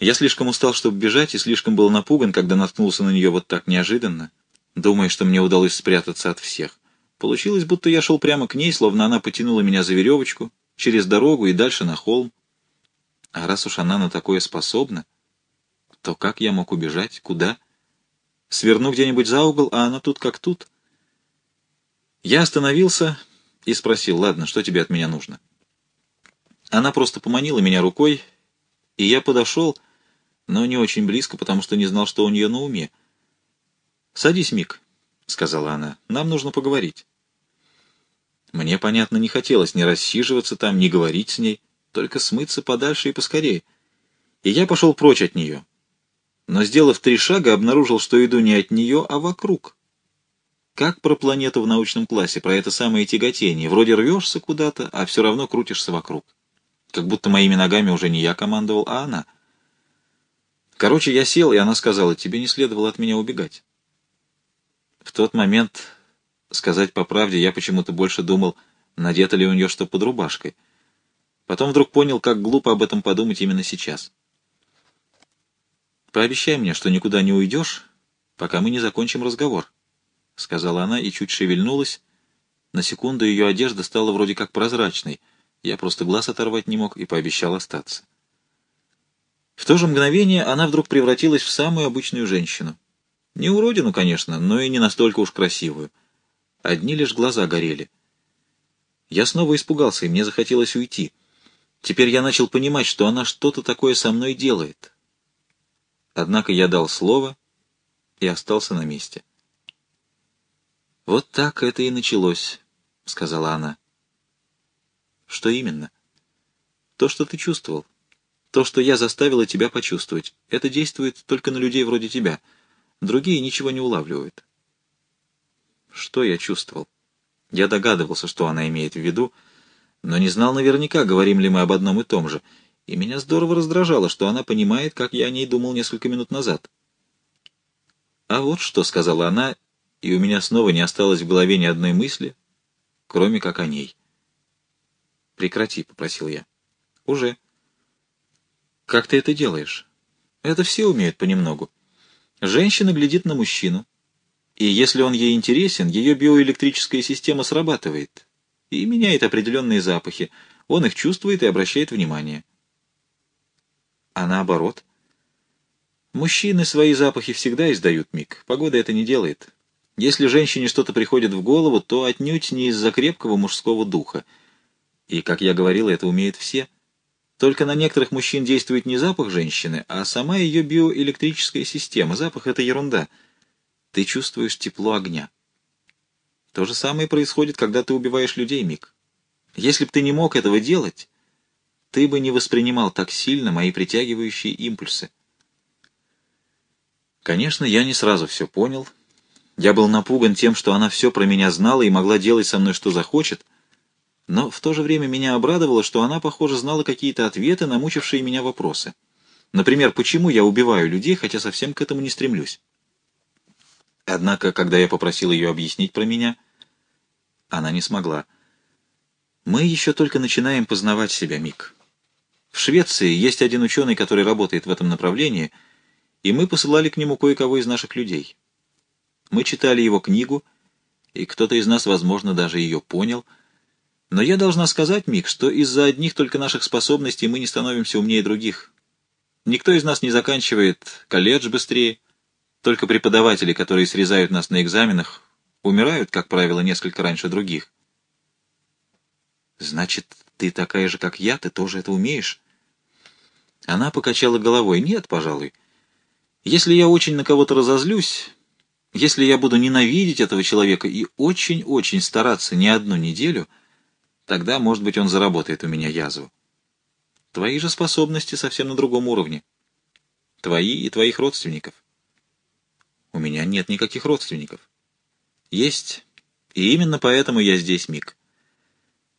Я слишком устал, чтобы бежать, и слишком был напуган, когда наткнулся на нее вот так неожиданно, думая, что мне удалось спрятаться от всех. Получилось, будто я шел прямо к ней, словно она потянула меня за веревочку, через дорогу и дальше на холм. А раз уж она на такое способна, то как я мог убежать? Куда? Сверну где-нибудь за угол, а она тут как тут. Я остановился и спросил, ладно, что тебе от меня нужно? Она просто поманила меня рукой, и я подошел, но не очень близко, потому что не знал, что у нее на уме. «Садись, Мик», — сказала она, — «нам нужно поговорить». Мне, понятно, не хотелось ни рассиживаться там, ни говорить с ней, только смыться подальше и поскорее. И я пошел прочь от нее. Но, сделав три шага, обнаружил, что иду не от нее, а вокруг. Как про планету в научном классе, про это самое тяготение. Вроде рвешься куда-то, а все равно крутишься вокруг. Как будто моими ногами уже не я командовал, а она. Короче, я сел, и она сказала, тебе не следовало от меня убегать. В тот момент Сказать по правде, я почему-то больше думал, надето ли у нее что под рубашкой. Потом вдруг понял, как глупо об этом подумать именно сейчас. «Пообещай мне, что никуда не уйдешь, пока мы не закончим разговор», — сказала она и чуть шевельнулась. На секунду ее одежда стала вроде как прозрачной. Я просто глаз оторвать не мог и пообещал остаться. В то же мгновение она вдруг превратилась в самую обычную женщину. Не уродину, конечно, но и не настолько уж красивую. Одни лишь глаза горели. Я снова испугался, и мне захотелось уйти. Теперь я начал понимать, что она что-то такое со мной делает. Однако я дал слово и остался на месте. «Вот так это и началось», — сказала она. «Что именно?» «То, что ты чувствовал. То, что я заставила тебя почувствовать. Это действует только на людей вроде тебя. Другие ничего не улавливают». Что я чувствовал? Я догадывался, что она имеет в виду, но не знал наверняка, говорим ли мы об одном и том же, и меня здорово раздражало, что она понимает, как я о ней думал несколько минут назад. «А вот что», — сказала она, и у меня снова не осталось в голове ни одной мысли, кроме как о ней. «Прекрати», — попросил я. «Уже». «Как ты это делаешь?» «Это все умеют понемногу. Женщина глядит на мужчину, и если он ей интересен, ее биоэлектрическая система срабатывает и меняет определенные запахи. Он их чувствует и обращает внимание. А наоборот? Мужчины свои запахи всегда издают, Мик. Погода это не делает. Если женщине что-то приходит в голову, то отнюдь не из-за крепкого мужского духа. И, как я говорил, это умеют все. Только на некоторых мужчин действует не запах женщины, а сама ее биоэлектрическая система. Запах — это ерунда — ты чувствуешь тепло огня. То же самое происходит, когда ты убиваешь людей, Мик. Если бы ты не мог этого делать, ты бы не воспринимал так сильно мои притягивающие импульсы. Конечно, я не сразу все понял. Я был напуган тем, что она все про меня знала и могла делать со мной, что захочет, но в то же время меня обрадовало, что она, похоже, знала какие-то ответы на мучившие меня вопросы. Например, почему я убиваю людей, хотя совсем к этому не стремлюсь. Однако, когда я попросил ее объяснить про меня, она не смогла. Мы еще только начинаем познавать себя, Мик. В Швеции есть один ученый, который работает в этом направлении, и мы посылали к нему кое-кого из наших людей. Мы читали его книгу, и кто-то из нас, возможно, даже ее понял. Но я должна сказать, Мик, что из-за одних только наших способностей мы не становимся умнее других. Никто из нас не заканчивает колледж быстрее, только преподаватели, которые срезают нас на экзаменах, умирают, как правило, несколько раньше других. Значит, ты такая же, как я, ты тоже это умеешь? Она покачала головой. Нет, пожалуй. Если я очень на кого-то разозлюсь, если я буду ненавидеть этого человека и очень-очень стараться не одну неделю, тогда, может быть, он заработает у меня язву. Твои же способности совсем на другом уровне. Твои и твоих родственников. У меня нет никаких родственников. Есть. И именно поэтому я здесь, Мик.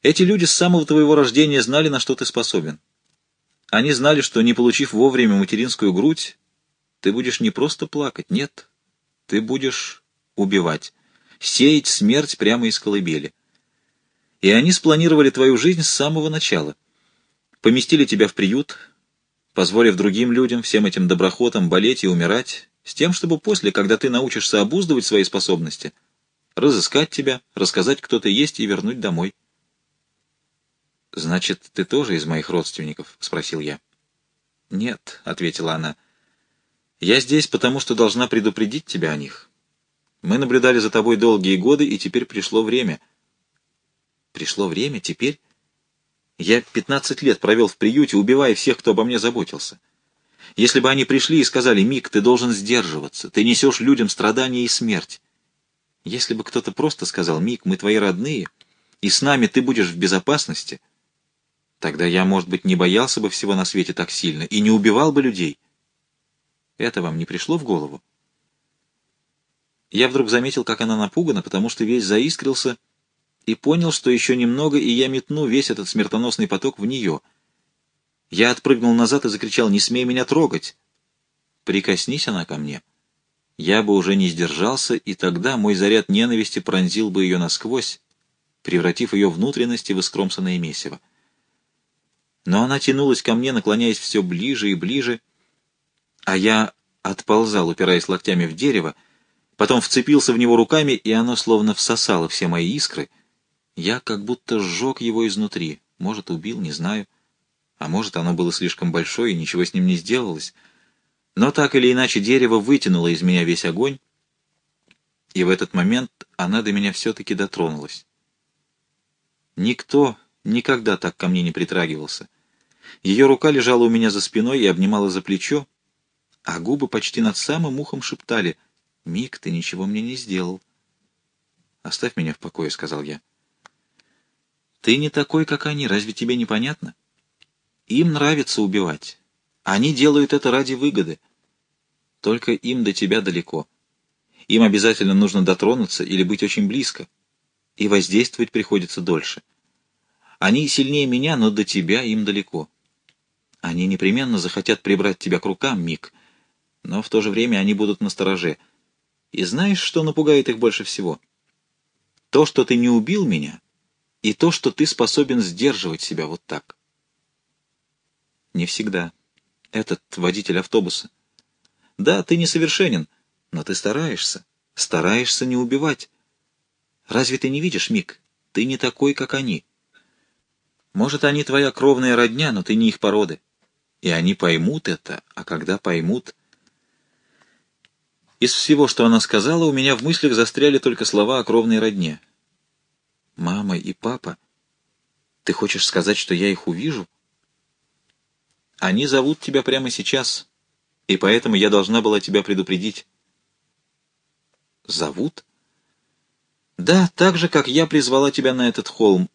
Эти люди с самого твоего рождения знали, на что ты способен. Они знали, что, не получив вовремя материнскую грудь, ты будешь не просто плакать, нет, ты будешь убивать, сеять смерть прямо из колыбели. И они спланировали твою жизнь с самого начала. Поместили тебя в приют, позволив другим людям, всем этим доброхотам, болеть и умирать, с тем, чтобы после, когда ты научишься обуздывать свои способности, разыскать тебя, рассказать, кто ты есть, и вернуть домой. «Значит, ты тоже из моих родственников?» — спросил я. «Нет», — ответила она. «Я здесь, потому что должна предупредить тебя о них. Мы наблюдали за тобой долгие годы, и теперь пришло время». «Пришло время? Теперь?» «Я пятнадцать лет провел в приюте, убивая всех, кто обо мне заботился. Если бы они пришли и сказали, «Мик, ты должен сдерживаться, ты несешь людям страдания и смерть». Если бы кто-то просто сказал, «Мик, мы твои родные, и с нами ты будешь в безопасности», тогда я, может быть, не боялся бы всего на свете так сильно и не убивал бы людей. Это вам не пришло в голову? Я вдруг заметил, как она напугана, потому что весь заискрился и понял, что еще немного, и я метну весь этот смертоносный поток в нее — я отпрыгнул назад и закричал «Не смей меня трогать!» Прикоснись она ко мне. Я бы уже не сдержался, и тогда мой заряд ненависти пронзил бы ее насквозь, превратив ее внутренности в искромсанное месиво. Но она тянулась ко мне, наклоняясь все ближе и ближе, а я отползал, упираясь локтями в дерево, потом вцепился в него руками, и оно словно всосало все мои искры. Я как будто сжег его изнутри, может, убил, не знаю. А может, оно было слишком большое и ничего с ним не сделалось. Но так или иначе дерево вытянуло из меня весь огонь, и в этот момент она до меня все-таки дотронулась. Никто никогда так ко мне не притрагивался. Ее рука лежала у меня за спиной и обнимала за плечо, а губы почти над самым ухом шептали «Мик, ты ничего мне не сделал». «Оставь меня в покое», — сказал я. «Ты не такой, как они, разве тебе непонятно?» Им нравится убивать. Они делают это ради выгоды. Только им до тебя далеко. Им обязательно нужно дотронуться или быть очень близко. И воздействовать приходится дольше. Они сильнее меня, но до тебя им далеко. Они непременно захотят прибрать тебя к рукам, Мик, но в то же время они будут настороже. И знаешь, что напугает их больше всего? То, что ты не убил меня, и то, что ты способен сдерживать себя вот так. Не всегда. Этот водитель автобуса. Да, ты несовершенен, но ты стараешься. Стараешься не убивать. Разве ты не видишь, Мик? Ты не такой, как они. Может, они твоя кровная родня, но ты не их породы. И они поймут это, а когда поймут... Из всего, что она сказала, у меня в мыслях застряли только слова о кровной родне. «Мама и папа? Ты хочешь сказать, что я их увижу?» Они зовут тебя прямо сейчас, и поэтому я должна была тебя предупредить. Зовут? Да, так же, как я призвала тебя на этот холм.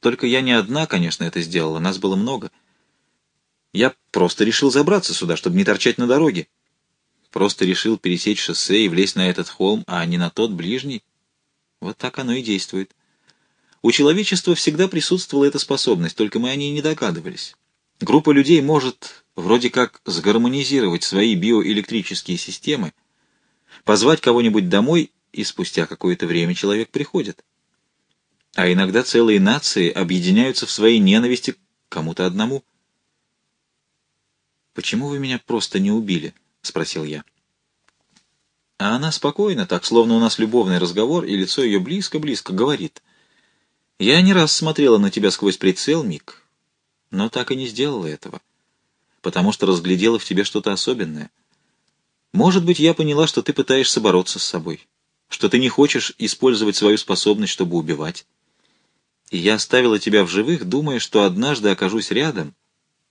Только я не одна, конечно, это сделала, нас было много. Я просто решил забраться сюда, чтобы не торчать на дороге. Просто решил пересечь шоссе и влезть на этот холм, а не на тот ближний. Вот так оно и действует. У человечества всегда присутствовала эта способность, только мы о ней не догадывались. Группа людей может вроде как сгармонизировать свои биоэлектрические системы, позвать кого-нибудь домой, и спустя какое-то время человек приходит. А иногда целые нации объединяются в своей ненависти к кому-то одному. «Почему вы меня просто не убили?» — спросил я. А она спокойно, так, словно у нас любовный разговор, и лицо ее близко-близко говорит. «Я не раз смотрела на тебя сквозь прицел, Мик, но так и не сделала этого, потому что разглядела в тебе что-то особенное. Может быть, я поняла, что ты пытаешься бороться с собой, что ты не хочешь использовать свою способность, чтобы убивать. И я оставила тебя в живых, думая, что однажды окажусь рядом,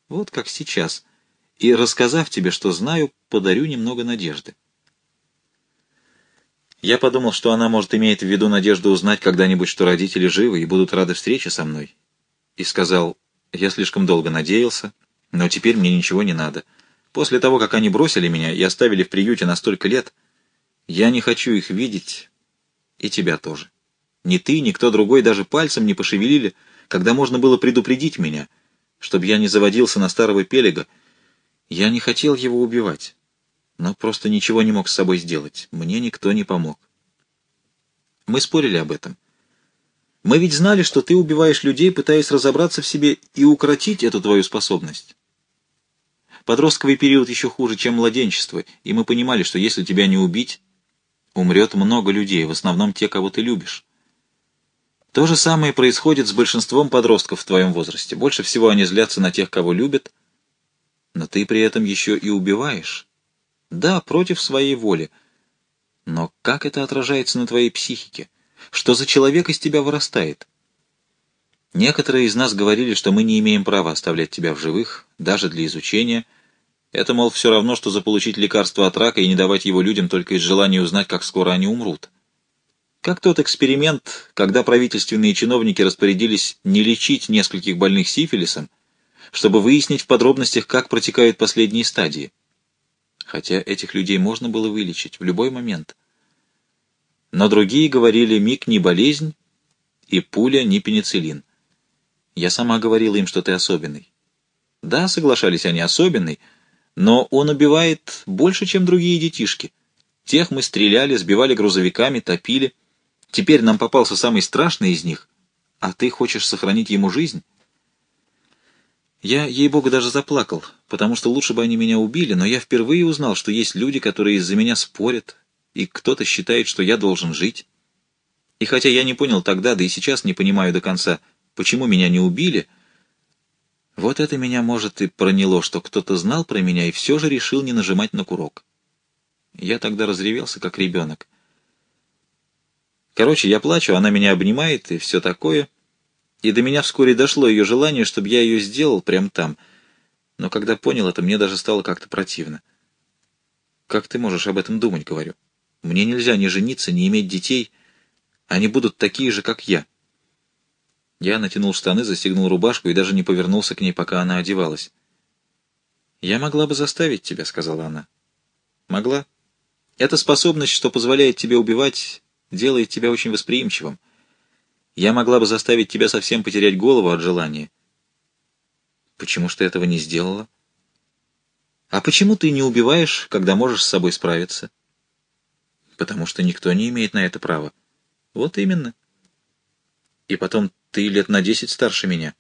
вот как сейчас, и, рассказав тебе, что знаю, подарю немного надежды. Я подумал, что она, может, имеет в виду надежду узнать когда-нибудь, что родители живы и будут рады встрече со мной, и сказал, я слишком долго надеялся, но теперь мне ничего не надо. После того, как они бросили меня и оставили в приюте на столько лет, я не хочу их видеть, и тебя тоже. Ни ты, ни кто другой даже пальцем не пошевелили, когда можно было предупредить меня, чтобы я не заводился на старого пелега. Я не хотел его убивать, но просто ничего не мог с собой сделать. Мне никто не помог. Мы спорили об этом. Мы ведь знали, что ты убиваешь людей, пытаясь разобраться в себе и укротить эту твою способность. Подростковый период еще хуже, чем младенчество, и мы понимали, что если тебя не убить, умрет много людей, в основном те, кого ты любишь. То же самое происходит с большинством подростков в твоем возрасте. Больше всего они злятся на тех, кого любят, но ты при этом еще и убиваешь. Да, против своей воли. Но как это отражается на твоей психике? Что за человек из тебя вырастает? Некоторые из нас говорили, что мы не имеем права оставлять тебя в живых, даже для изучения. Это, мол, все равно, что заполучить лекарство от рака и не давать его людям только из желания узнать, как скоро они умрут. Как тот эксперимент, когда правительственные чиновники распорядились не лечить нескольких больных сифилисом, чтобы выяснить в подробностях, как протекают последние стадии. Хотя этих людей можно было вылечить в любой момент. Но другие говорили, миг не болезнь и пуля не пенициллин. Я сама говорила им, что ты особенный. Да, соглашались они, особенный, но он убивает больше, чем другие детишки. Тех мы стреляли, сбивали грузовиками, топили — Теперь нам попался самый страшный из них, а ты хочешь сохранить ему жизнь? Я, ей-богу, даже заплакал, потому что лучше бы они меня убили, но я впервые узнал, что есть люди, которые из-за меня спорят, и кто-то считает, что я должен жить. И хотя я не понял тогда, да и сейчас не понимаю до конца, почему меня не убили, вот это меня, может, и проняло, что кто-то знал про меня и все же решил не нажимать на курок. Я тогда разревелся, как ребенок. Короче, я плачу, она меня обнимает и все такое. И до меня вскоре дошло ее желание, чтобы я ее сделал прямо там. Но когда понял это, мне даже стало как-то противно. «Как ты можешь об этом думать?» — говорю. «Мне нельзя ни жениться, ни иметь детей. Они будут такие же, как я». Я натянул штаны, застегнул рубашку и даже не повернулся к ней, пока она одевалась. «Я могла бы заставить тебя», — сказала она. «Могла. Это способность, что позволяет тебе убивать, делает тебя очень восприимчивым. Я могла бы заставить тебя совсем потерять голову от желания. Почему ж ты этого не сделала? А почему ты не убиваешь, когда можешь с собой справиться? Потому что никто не имеет на это права. Вот именно. И потом ты лет на десять старше меня.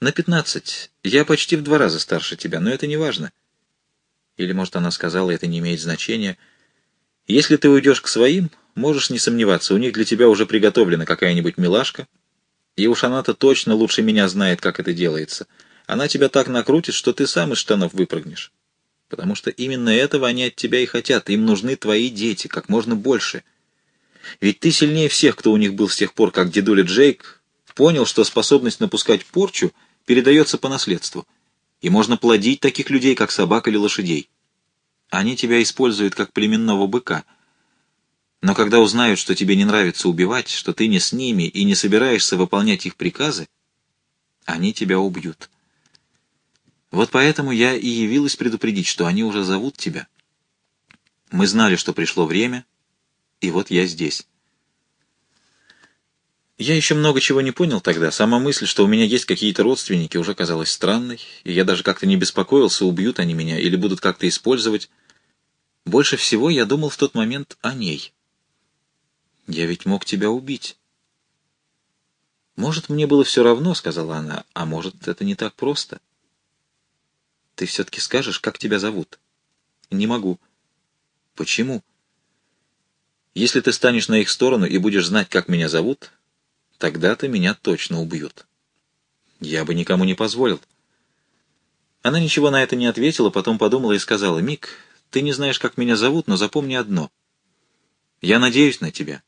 На пятнадцать. Я почти в два раза старше тебя, но это не важно. Или, может, она сказала, это не имеет значения. Если ты уйдешь к своим, Можешь не сомневаться, у них для тебя уже приготовлена какая-нибудь милашка, и уж она-то точно лучше меня знает, как это делается. Она тебя так накрутит, что ты сам из штанов выпрыгнешь. Потому что именно этого они от тебя и хотят. Им нужны твои дети, как можно больше. Ведь ты сильнее всех, кто у них был с тех пор, как дедуля Джейк понял, что способность напускать порчу передается по наследству. И можно плодить таких людей, как собак или лошадей. Они тебя используют как племенного быка — но когда узнают, что тебе не нравится убивать, что ты не с ними и не собираешься выполнять их приказы, они тебя убьют. Вот поэтому я и явилась предупредить, что они уже зовут тебя. Мы знали, что пришло время, и вот я здесь. Я еще много чего не понял тогда. Сама мысль, что у меня есть какие-то родственники, уже казалась странной, и я даже как-то не беспокоился, убьют они меня или будут как-то использовать. Больше всего я думал в тот момент о ней. Я ведь мог тебя убить. Может, мне было все равно, — сказала она, — а может, это не так просто. Ты все-таки скажешь, как тебя зовут? Не могу. Почему? Если ты станешь на их сторону и будешь знать, как меня зовут, тогда-то меня точно убьют. Я бы никому не позволил. Она ничего на это не ответила, потом подумала и сказала, «Мик, ты не знаешь, как меня зовут, но запомни одно. Я надеюсь на тебя.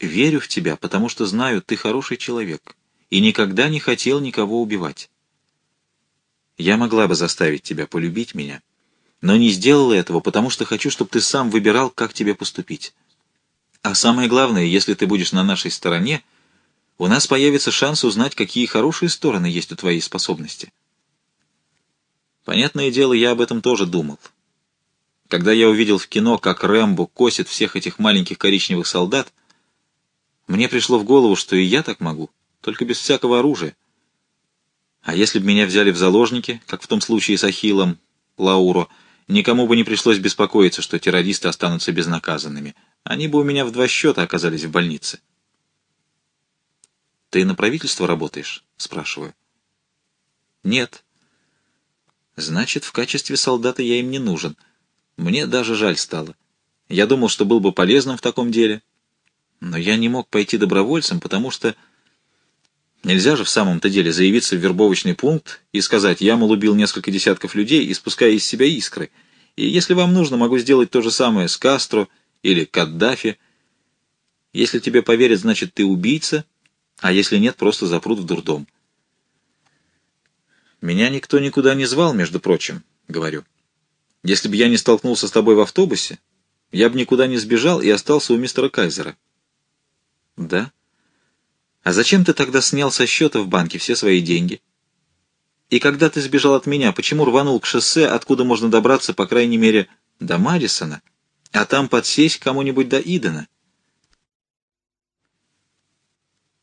Верю в тебя, потому что знаю, ты хороший человек и никогда не хотел никого убивать. Я могла бы заставить тебя полюбить меня, но не сделала этого, потому что хочу, чтобы ты сам выбирал, как тебе поступить. А самое главное, если ты будешь на нашей стороне, у нас появится шанс узнать, какие хорошие стороны есть у твоей способности. Понятное дело, я об этом тоже думал. Когда я увидел в кино, как Рэмбо косит всех этих маленьких коричневых солдат, мне пришло в голову, что и я так могу, только без всякого оружия. А если бы меня взяли в заложники, как в том случае с Ахиллом, Лауро, никому бы не пришлось беспокоиться, что террористы останутся безнаказанными. Они бы у меня в два счета оказались в больнице. «Ты на правительство работаешь?» — спрашиваю. «Нет. Значит, в качестве солдата я им не нужен. Мне даже жаль стало. Я думал, что был бы полезным в таком деле. Но я не мог пойти добровольцем, потому что... Нельзя же в самом-то деле заявиться в вербовочный пункт и сказать, я, мол, убил несколько десятков людей, испуская из себя искры. И если вам нужно, могу сделать то же самое с Кастро или Каддафи. Если тебе поверят, значит, ты убийца, а если нет, просто запрут в дурдом. Меня никто никуда не звал, между прочим, говорю. Если бы я не столкнулся с тобой в автобусе, я бы никуда не сбежал и остался у мистера Кайзера. Да? А зачем ты тогда снял со счета в банке все свои деньги? И когда ты сбежал от меня, почему рванул к шоссе, откуда можно добраться, по крайней мере, до Madisона, а там подсесть кому-нибудь до Идена?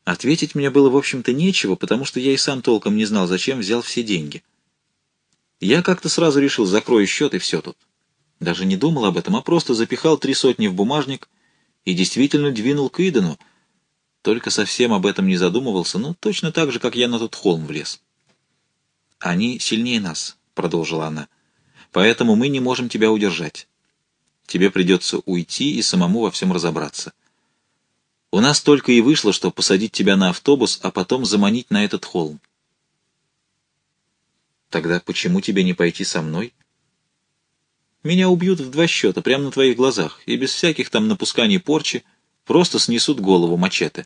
Ответить мне было, в общем-то, нечего, потому что я и сам толком не знал, зачем взял все деньги. Я как-то сразу решил, закрою счет и все тут. Даже не думал об этом, а просто запихал три сотни в бумажник и действительно двинул к Идену, только совсем об этом не задумывался, ну, точно так же, как я на тот холм влез. «Они сильнее нас», — продолжила она, — «поэтому мы не можем тебя удержать. Тебе придется уйти и самому во всем разобраться. У нас только и вышло, что посадить тебя на автобус, а потом заманить на этот холм. Тогда почему тебе не пойти со мной? Меня убьют в два счета, прямо на твоих глазах, и без всяких там напусканий порчи, просто снесут голову мачете.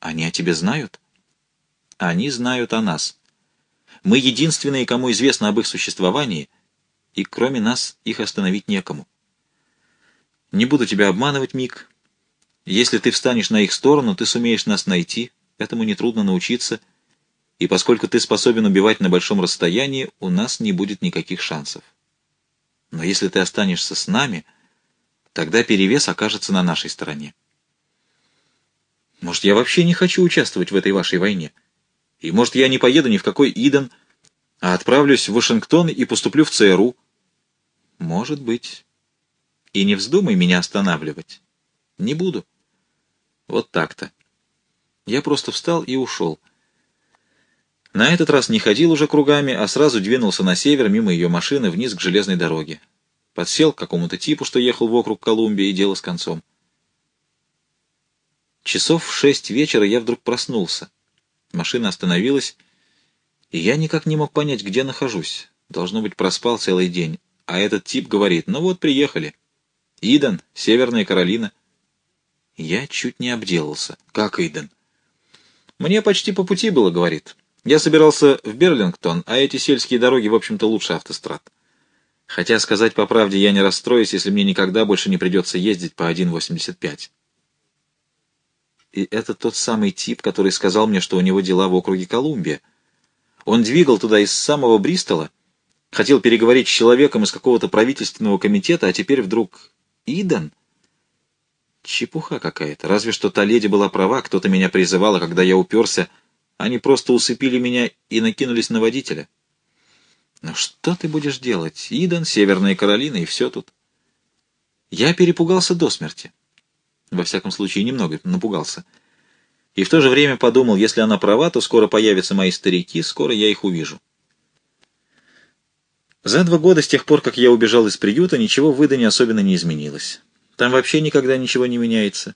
Они о тебе знают? Они знают о нас. Мы единственные, кому известно об их существовании, и кроме нас их остановить некому. Не буду тебя обманывать, Мик. Если ты встанешь на их сторону, ты сумеешь нас найти, этому нетрудно научиться, и поскольку ты способен убивать на большом расстоянии, у нас не будет никаких шансов. Но если ты останешься с нами, тогда перевес окажется на нашей стороне. Может, я вообще не хочу участвовать в этой вашей войне? И может, я не поеду ни в какой Иден, а отправлюсь в Вашингтон и поступлю в ЦРУ? Может быть. И не вздумай меня останавливать. Не буду. Вот так-то. Я просто встал и ушел. На этот раз не ходил уже кругами, а сразу двинулся на север мимо ее машины вниз к железной дороге. Подсел к какому-то типу, что ехал вокруг Колумбии, и дело с концом. Часов в шесть вечера я вдруг проснулся. Машина остановилась, и я никак не мог понять, где нахожусь. Должно быть, проспал целый день. А этот тип говорит, ну вот, приехали. Иден, Северная Каролина. Я чуть не обделался. Как Иден? Мне почти по пути было, говорит. Я собирался в Берлингтон, а эти сельские дороги, в общем-то, лучше автострад. Хотя, сказать по правде, я не расстроюсь, если мне никогда больше не придется ездить по 1,85. И это тот самый тип, который сказал мне, что у него дела в округе Колумбия. Он двигал туда из самого Бристола, хотел переговорить с человеком из какого-то правительственного комитета, а теперь вдруг Иден? Чепуха какая-то. Разве что та леди была права, кто-то меня призывал, а когда я уперся, они просто усыпили меня и накинулись на водителя. Но что ты будешь делать? Иден, Северная Каролина и все тут. Я перепугался до смерти. Во всяком случае, немного напугался. И в то же время подумал, если она права, то скоро появятся мои старики, скоро я их увижу. За два года с тех пор, как я убежал из приюта, ничего в Идане особенно не изменилось. Там вообще никогда ничего не меняется.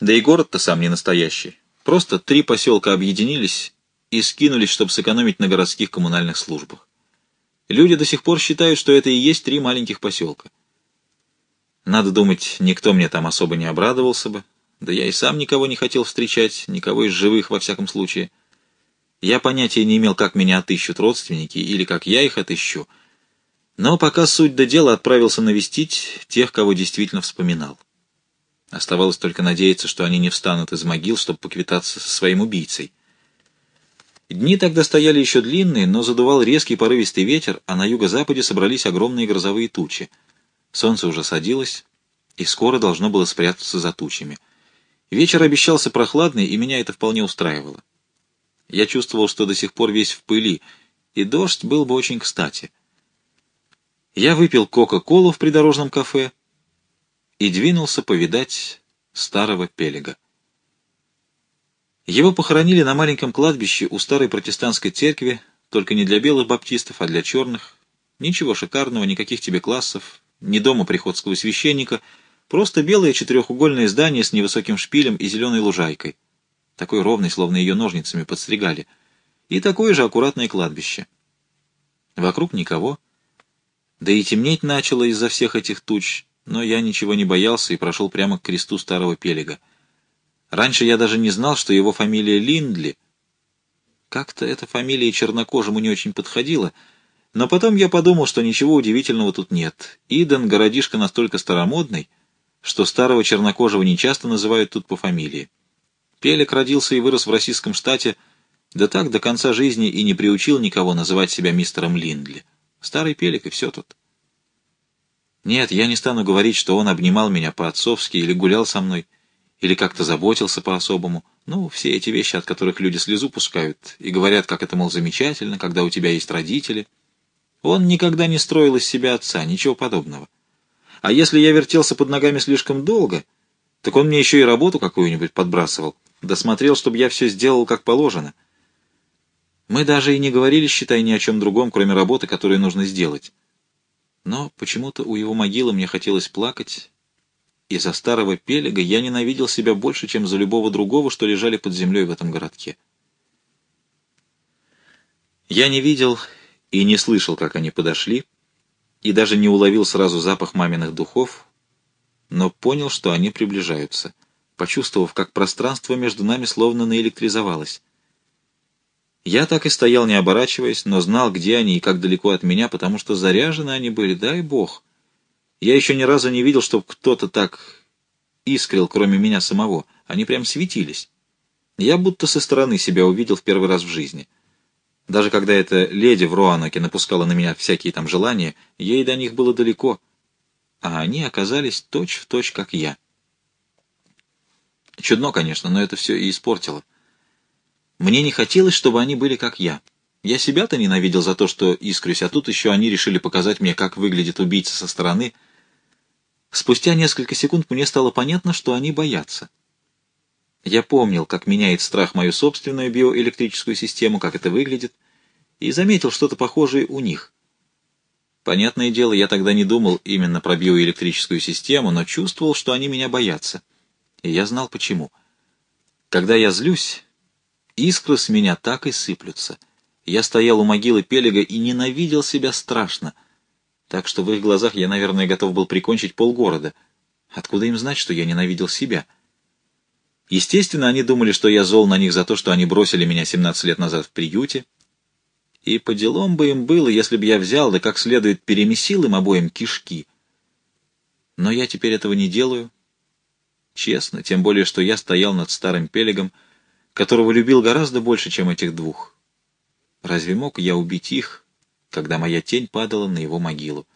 Да и город-то сам не настоящий. Просто три поселка объединились и скинулись, чтобы сэкономить на городских коммунальных службах. Люди до сих пор считают, что это и есть три маленьких поселка. Надо думать, никто мне там особо не обрадовался бы. Да я и сам никого не хотел встречать, никого из живых во всяком случае. Я понятия не имел, как меня отыщут родственники или как я их отыщу. Но пока суть до дела отправился навестить тех, кого действительно вспоминал. Оставалось только надеяться, что они не встанут из могил, чтобы поквитаться со своим убийцей. Дни тогда стояли еще длинные, но задувал резкий порывистый ветер, а на юго-западе собрались огромные грозовые тучи. Солнце уже садилось, и скоро должно было спрятаться за тучами. Вечер обещался прохладный, и меня это вполне устраивало. Я чувствовал, что до сих пор весь в пыли, и дождь был бы очень кстати. Я выпил кока-колу в придорожном кафе и двинулся повидать старого Пелега. Его похоронили на маленьком кладбище у старой протестантской церкви только не для белых баптистов, а для черных. Ничего шикарного, никаких тебе классов, ни дома приходского священника, просто белое четырехугольное здание с невысоким шпилем и зеленой лужайкой. Такой ровный, словно ее ножницами подстригали. И такое же аккуратное кладбище. Вокруг никого. Да и темнеть начало из-за всех этих туч, но я ничего не боялся и прошел прямо к кресту старого Пелега. Раньше я даже не знал, что его фамилия Линдли. Как-то эта фамилия чернокожему не очень подходила, но потом я подумал, что ничего удивительного тут нет. Иден — городишко настолько старомодный, что старого чернокожего нечасто называют тут по фамилии. Пелек родился и вырос в российском штате, да так до конца жизни и не приучил никого называть себя мистером Линдли. Старый Пелек и все тут. Нет, я не стану говорить, что он обнимал меня по-отцовски или гулял со мной, или как-то заботился по-особому. Ну, все эти вещи, от которых люди слезу пускают и говорят, как это, мол, замечательно, когда у тебя есть родители. Он никогда не строил из себя отца, ничего подобного. А если я вертелся под ногами слишком долго, так он мне еще и работу какую-нибудь подбрасывал, досмотрел, чтобы я все сделал как положено. Мы даже и не говорили, считай, ни о чем другом, кроме работы, которую нужно сделать. Но почему-то у его могилы мне хотелось плакать, и за старого Пелега я ненавидел себя больше, чем за любого другого, что лежали под землей в этом городке. Я не видел и не слышал, как они подошли, и даже не уловил сразу запах маминых духов, но понял, что они приближаются, почувствовав, как пространство между нами словно наэлектризовалось. Я так и стоял, не оборачиваясь, но знал, где они и как далеко от меня, потому что заряжены они были, дай бог. Я еще ни разу не видел, чтобы кто-то так искрил, кроме меня самого. Они прям светились. Я будто со стороны себя увидел в первый раз в жизни. Даже когда эта леди в Руаноке напускала на меня всякие там желания, ей до них было далеко. А они оказались точь-в-точь, точь, как я. Чудно, конечно, но это все и испортило. Мне не хотелось, чтобы они были как я. Я себя-то ненавидел за то, что искрюсь, а тут еще они решили показать мне, как выглядит убийца со стороны. Спустя несколько секунд мне стало понятно, что они боятся. Я помнил, как меняет страх мою собственную биоэлектрическую систему, как это выглядит, и заметил что-то похожее у них. Понятное дело, я тогда не думал именно про биоэлектрическую систему, но чувствовал, что они меня боятся. И я знал почему. Когда я злюсь, Искры с меня так и сыплются. Я стоял у могилы Пелега и ненавидел себя страшно. Так что в их глазах я, наверное, готов был прикончить полгорода. Откуда им знать, что я ненавидел себя? Естественно, они думали, что я зол на них за то, что они бросили меня 17 лет назад в приюте. И по делам бы им было, если бы я взял, да как следует перемесил им обоим кишки. Но я теперь этого не делаю. Честно, тем более, что я стоял над старым Пелегом, которого любил гораздо больше, чем этих двух. Разве мог я убить их, когда моя тень падала на его могилу?